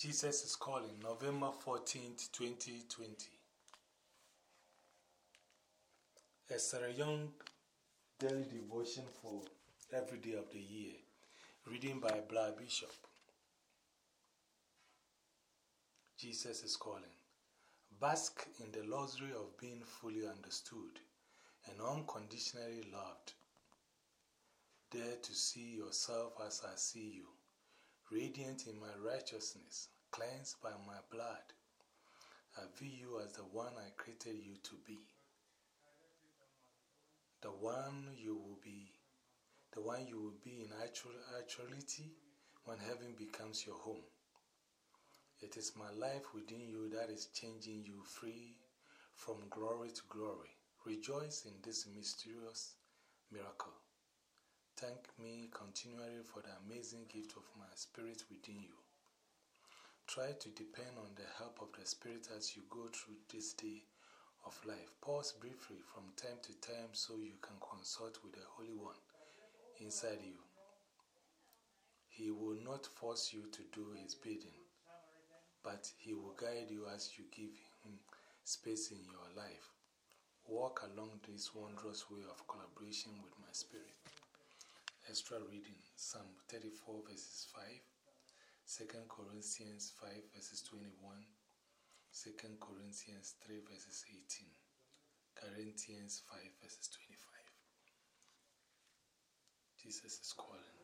Jesus is calling, November 14th, 2020. A Sarah Young daily devotion for every day of the year, reading by Blair Bishop. Jesus is calling. Bask in the luxury of being fully understood and unconditionally loved. Dare to see yourself as I see you radiant in my righteousness, cleansed by my blood. I view you as the one I created you to be. The one you will be, the one you will be in actual, actuality when heaven becomes your home. It is my life within you that is changing you free from glory to glory. Rejoice in this mysterious miracle. Thank me continually for the amazing gift of my Spirit within you. Try to depend on the help of the Spirit as you go through this day of life. Pause briefly from time to time so you can consult with the Holy One inside you. He will not force you to do His bidding, but He will guide you as you give Him space in your life. Walk along this wondrous way of collaboration with my Spirit. Extra reading Psalm 34 verses 5, 2 Corinthians 5 verses 21, 2 Corinthians 3 verses 18, Corinthians 5 verses 25. Jesus is calling.